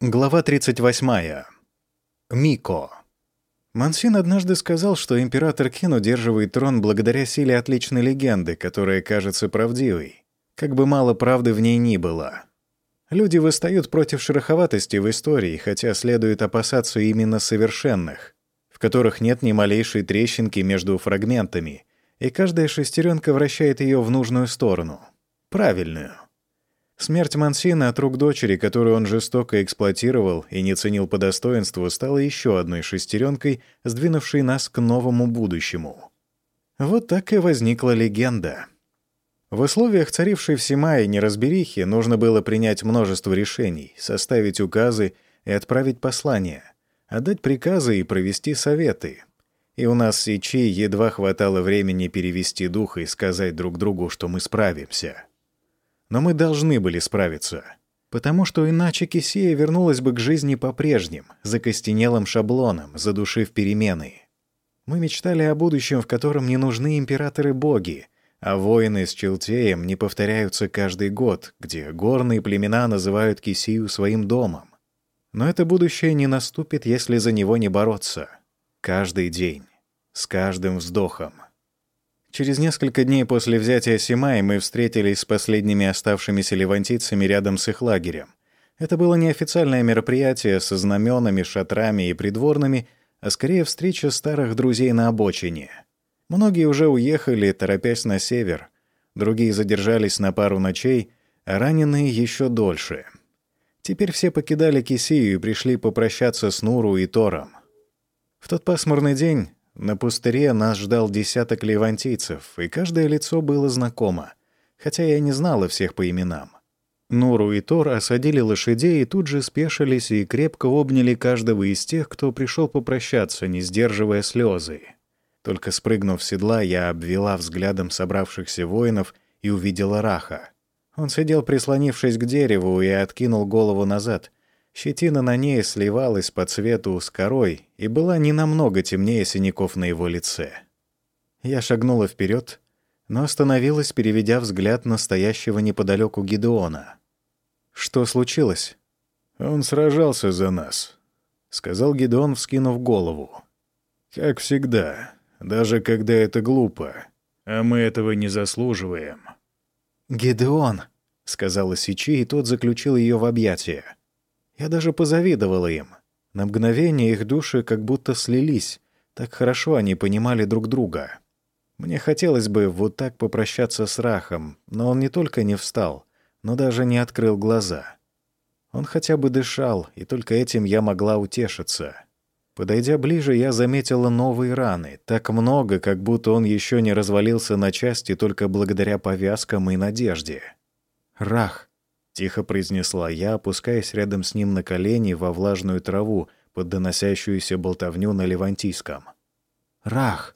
Глава 38. Мико. Мансин однажды сказал, что император Кин удерживает трон благодаря силе отличной легенды, которая кажется правдивой, как бы мало правды в ней ни было. Люди восстают против шероховатости в истории, хотя следует опасаться именно совершенных, в которых нет ни малейшей трещинки между фрагментами, и каждая шестеренка вращает ее в нужную сторону. Правильную. Смерть Мансина от рук дочери, которую он жестоко эксплуатировал и не ценил по достоинству, стала еще одной шестеренкой, сдвинувшей нас к новому будущему. Вот так и возникла легенда. В условиях царившей в Симае неразберихи нужно было принять множество решений, составить указы и отправить послания, отдать приказы и провести советы. И у нас с Ичи едва хватало времени перевести дух и сказать друг другу, что мы справимся. Но мы должны были справиться. Потому что иначе Кисия вернулась бы к жизни по-прежним, закостенелым шаблоном, задушив перемены. Мы мечтали о будущем, в котором не нужны императоры-боги, а воины с Челтеем не повторяются каждый год, где горные племена называют Кисию своим домом. Но это будущее не наступит, если за него не бороться. Каждый день, с каждым вздохом. Через несколько дней после взятия Симаи мы встретились с последними оставшимися левантийцами рядом с их лагерем. Это было неофициальное мероприятие со знаменами, шатрами и придворными, а скорее встреча старых друзей на обочине. Многие уже уехали, торопясь на север. Другие задержались на пару ночей, а раненые еще дольше. Теперь все покидали Кисию и пришли попрощаться с Нуру и Тором. В тот пасмурный день на пустыре нас ждал десяток левантийцев, и каждое лицо было знакомо, хотя я не знала всех по именам. Нуру и Тор осадили лошадей и тут же спешились и крепко обняли каждого из тех, кто пришел попрощаться, не сдерживая слезы. Только спрыгнув с седла, я обвела взглядом собравшихся воинов и увидела Раха. Он сидел, прислонившись к дереву, и откинул голову назад, Щетина на ней сливалась по цвету с корой и была не намного темнее синяков на его лице. Я шагнула вперед, но остановилась, переведя взгляд на стоящего неподалеку Гидеона. «Что случилось?» «Он сражался за нас», — сказал Гидеон, вскинув голову. «Как всегда, даже когда это глупо, а мы этого не заслуживаем». «Гидеон», — сказала Сичи, и тот заключил ее в объятия. Я даже позавидовала им. На мгновение их души как будто слились, так хорошо они понимали друг друга. Мне хотелось бы вот так попрощаться с Рахом, но он не только не встал, но даже не открыл глаза. Он хотя бы дышал, и только этим я могла утешиться. Подойдя ближе, я заметила новые раны, так много, как будто он еще не развалился на части только благодаря повязкам и надежде. Рах, Тихо произнесла я, опускаясь рядом с ним на колени во влажную траву под доносящуюся болтовню на левантийском. «Рах!»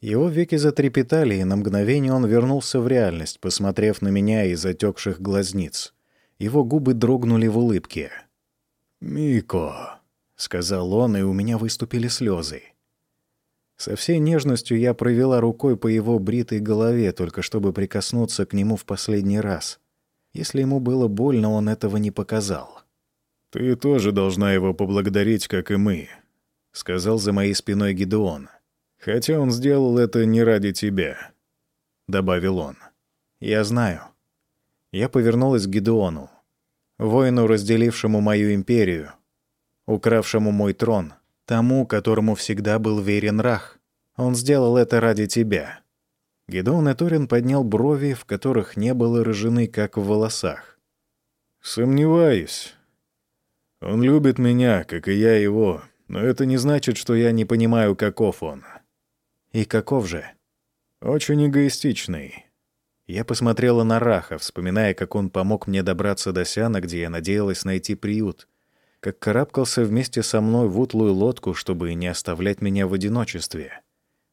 Его веки затрепетали, и на мгновение он вернулся в реальность, посмотрев на меня из отекших глазниц. Его губы дрогнули в улыбке. «Мико», — сказал он, и у меня выступили слезы. Со всей нежностью я провела рукой по его бритой голове, только чтобы прикоснуться к нему в последний раз. Если ему было больно, он этого не показал. «Ты тоже должна его поблагодарить, как и мы», — сказал за моей спиной Гидеон. «Хотя он сделал это не ради тебя», — добавил он. «Я знаю». Я повернулась к Гидеону, воину, разделившему мою империю, укравшему мой трон, тому, которому всегда был верен Рах. Он сделал это ради тебя. Гедеон и Торин поднял брови, в которых не было рыжины, как в волосах. «Сомневаюсь. Он любит меня, как и я его, но это не значит, что я не понимаю, каков он». «И каков же?» «Очень эгоистичный». Я посмотрела на Раха, вспоминая, как он помог мне добраться до Сяна, где я надеялась найти приют, как карабкался вместе со мной в утлую лодку, чтобы не оставлять меня в одиночестве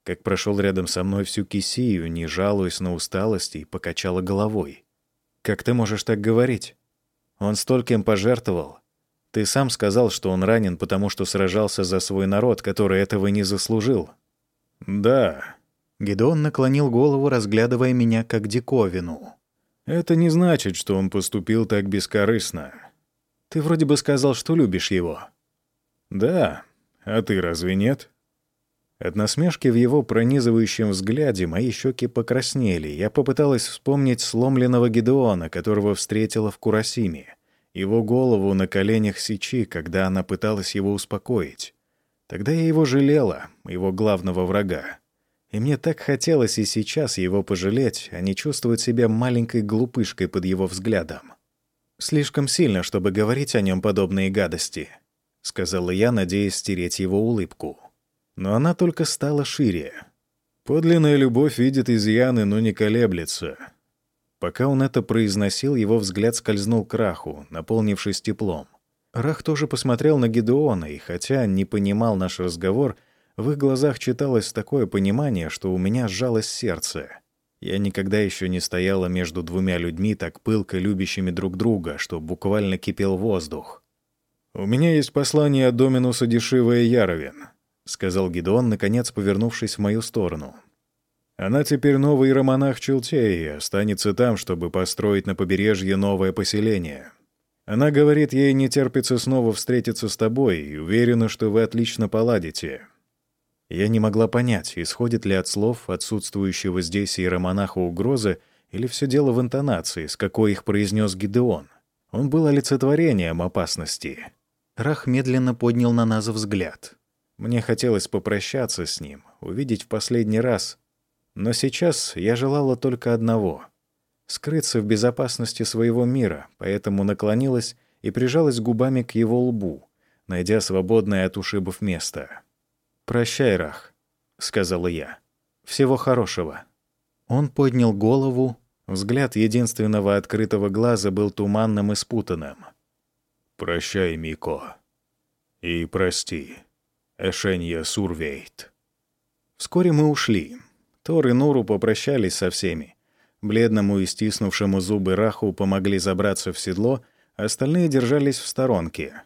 как прошел рядом со мной всю кисию, не жалуясь на усталость и покачала головой. «Как ты можешь так говорить? Он стольким пожертвовал. Ты сам сказал, что он ранен, потому что сражался за свой народ, который этого не заслужил». «Да». Гедеон наклонил голову, разглядывая меня как диковину. «Это не значит, что он поступил так бескорыстно. Ты вроде бы сказал, что любишь его». «Да. А ты разве нет?» От насмешки в его пронизывающем взгляде мои щеки покраснели. Я попыталась вспомнить сломленного Гедеона, которого встретила в Курасиме. Его голову на коленях Сичи, когда она пыталась его успокоить. Тогда я его жалела, его главного врага. И мне так хотелось и сейчас его пожалеть, а не чувствовать себя маленькой глупышкой под его взглядом. «Слишком сильно, чтобы говорить о нем подобные гадости», — сказала я, надеясь стереть его улыбку но она только стала шире. Подлинная любовь видит изъяны, но не колеблется. Пока он это произносил, его взгляд скользнул к Раху, наполнившись теплом. Рах тоже посмотрел на Гедеона, и хотя не понимал наш разговор, в их глазах читалось такое понимание, что у меня сжалось сердце. Я никогда еще не стояла между двумя людьми, так пылко любящими друг друга, что буквально кипел воздух. «У меня есть послание от Доминуса Дешивая Яровин», — сказал Гидеон, наконец повернувшись в мою сторону. «Она теперь новый иеромонах Челтеи останется там, чтобы построить на побережье новое поселение. Она говорит, ей не терпится снова встретиться с тобой и уверена, что вы отлично поладите». Я не могла понять, исходит ли от слов отсутствующего здесь иеромонаха угрозы или все дело в интонации, с какой их произнес Гидеон. Он был олицетворением опасности. Рах медленно поднял на нас взгляд. Мне хотелось попрощаться с ним, увидеть в последний раз. Но сейчас я желала только одного — скрыться в безопасности своего мира, поэтому наклонилась и прижалась губами к его лбу, найдя свободное от ушибов место. «Прощай, Рах», — сказала я. «Всего хорошего». Он поднял голову, взгляд единственного открытого глаза был туманным и спутанным. «Прощай, Мико. И прости». Эшенья Сурвейт. Вскоре мы ушли. Тор и Нуру попрощались со всеми. Бледному и стиснувшему зубы Раху помогли забраться в седло, а остальные держались в сторонке.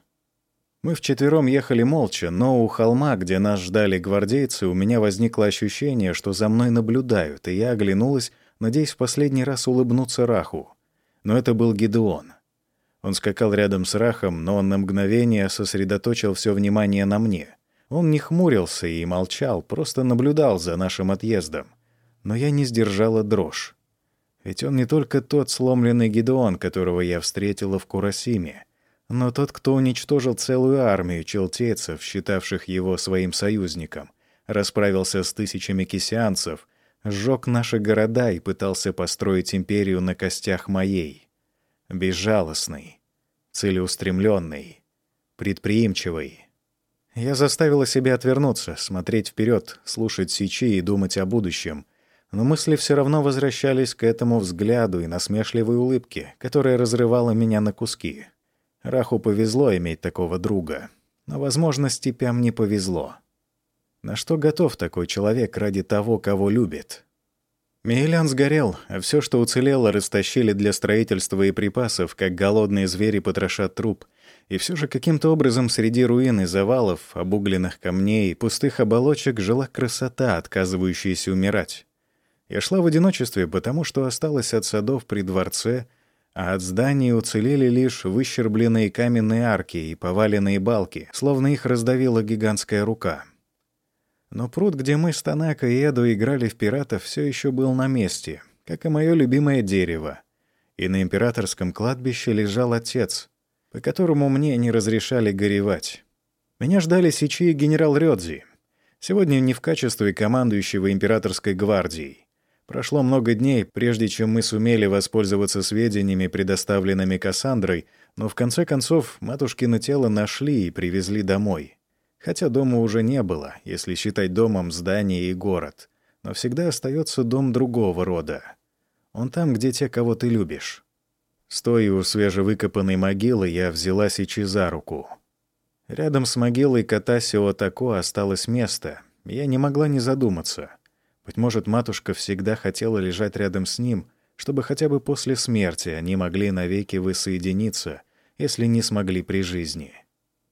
Мы вчетвером ехали молча, но у холма, где нас ждали гвардейцы, у меня возникло ощущение, что за мной наблюдают, и я оглянулась, надеясь в последний раз улыбнуться Раху. Но это был Гидеон. Он скакал рядом с Рахом, но он на мгновение сосредоточил все внимание на мне — он не хмурился и молчал, просто наблюдал за нашим отъездом. Но я не сдержала дрожь. Ведь он не только тот сломленный Гедеон, которого я встретила в Курасиме, но тот, кто уничтожил целую армию челтейцев, считавших его своим союзником, расправился с тысячами кисянцев, сжег наши города и пытался построить империю на костях моей. Безжалостный, целеустремленный, предприимчивый — я заставила себя отвернуться, смотреть вперед, слушать сичи и думать о будущем. Но мысли все равно возвращались к этому взгляду и насмешливой улыбке, которая разрывала меня на куски. Раху повезло иметь такого друга. Но, возможно, степям не повезло. На что готов такой человек ради того, кого любит? Мейлян сгорел, а все, что уцелело, растащили для строительства и припасов, как голодные звери потрошат труп — и все же каким-то образом среди руин и завалов, обугленных камней пустых оболочек жила красота, отказывающаяся умирать. Я шла в одиночестве, потому что осталась от садов при дворце, а от зданий уцелели лишь выщербленные каменные арки и поваленные балки, словно их раздавила гигантская рука. Но пруд, где мы с Танако и Эду играли в пиратов, все еще был на месте, как и мое любимое дерево. И на императорском кладбище лежал отец — по которому мне не разрешали горевать. Меня ждали Сичи и генерал Рёдзи. Сегодня не в качестве командующего императорской гвардией. Прошло много дней, прежде чем мы сумели воспользоваться сведениями, предоставленными Кассандрой, но в конце концов матушкино тело нашли и привезли домой. Хотя дома уже не было, если считать домом здание и город. Но всегда остается дом другого рода. Он там, где те, кого ты любишь. Стоя у свежевыкопанной могилы, я взяла Сичи за руку. Рядом с могилой кота Сиотако осталось место. Я не могла не задуматься. Быть может, матушка всегда хотела лежать рядом с ним, чтобы хотя бы после смерти они могли навеки воссоединиться, если не смогли при жизни.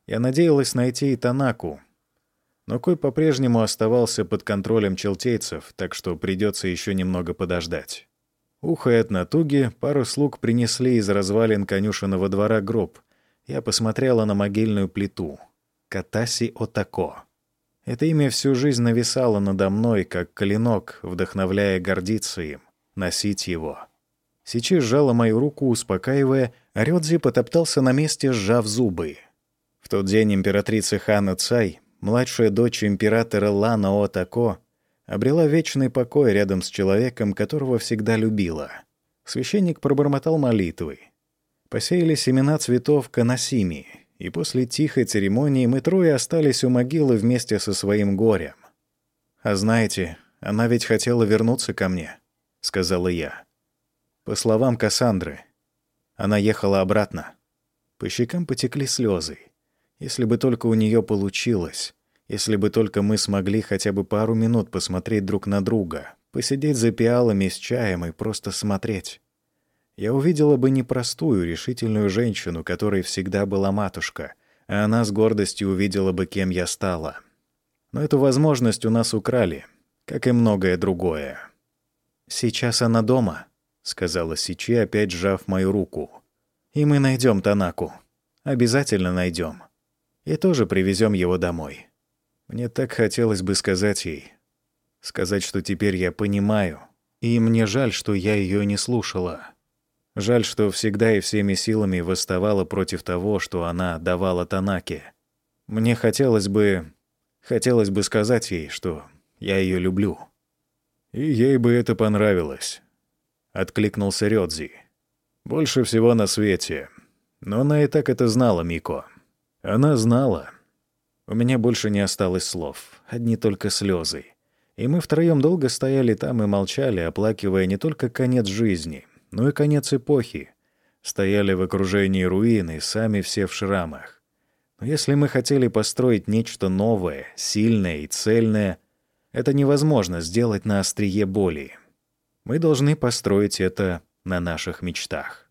Я надеялась найти и Танаку, но Кой по-прежнему оставался под контролем челтейцев, так что придется еще немного подождать. Ухая от натуги, пару слуг принесли из развалин конюшенного двора гроб, Я посмотрела на могильную плиту. Катаси Отако. Это имя всю жизнь нависало надо мной, как клинок, вдохновляя гордиться им, носить его. Сейчас сжала мою руку, успокаивая, а Рёдзи потоптался на месте, сжав зубы. В тот день императрица Хана Цай, младшая дочь императора Лана Отако, обрела вечный покой рядом с человеком, которого всегда любила. Священник пробормотал молитвы. Посеяли семена цветов канасими, и после тихой церемонии мы трое остались у могилы вместе со своим горем. «А знаете, она ведь хотела вернуться ко мне», — сказала я. По словам Кассандры, она ехала обратно. По щекам потекли слезы. Если бы только у нее получилось, если бы только мы смогли хотя бы пару минут посмотреть друг на друга, посидеть за пиалами с чаем и просто смотреть. Я увидела бы непростую, решительную женщину, которой всегда была матушка, а она с гордостью увидела бы, кем я стала. Но эту возможность у нас украли, как и многое другое. «Сейчас она дома», — сказала Сичи, опять сжав мою руку. «И мы найдем Танаку. Обязательно найдем. И тоже привезем его домой». Мне так хотелось бы сказать ей. Сказать, что теперь я понимаю. И мне жаль, что я ее не слушала. Жаль, что всегда и всеми силами восставала против того, что она давала Танаке. Мне хотелось бы... Хотелось бы сказать ей, что я ее люблю. И ей бы это понравилось. — откликнулся Рёдзи. «Больше всего на свете. Но она и так это знала, Мико. Она знала. У меня больше не осталось слов, одни только слезы. И мы втроем долго стояли там и молчали, оплакивая не только конец жизни, но и конец эпохи. Стояли в окружении руины, сами все в шрамах. Но если мы хотели построить нечто новое, сильное и цельное, это невозможно сделать на острие боли. Мы должны построить это на наших мечтах.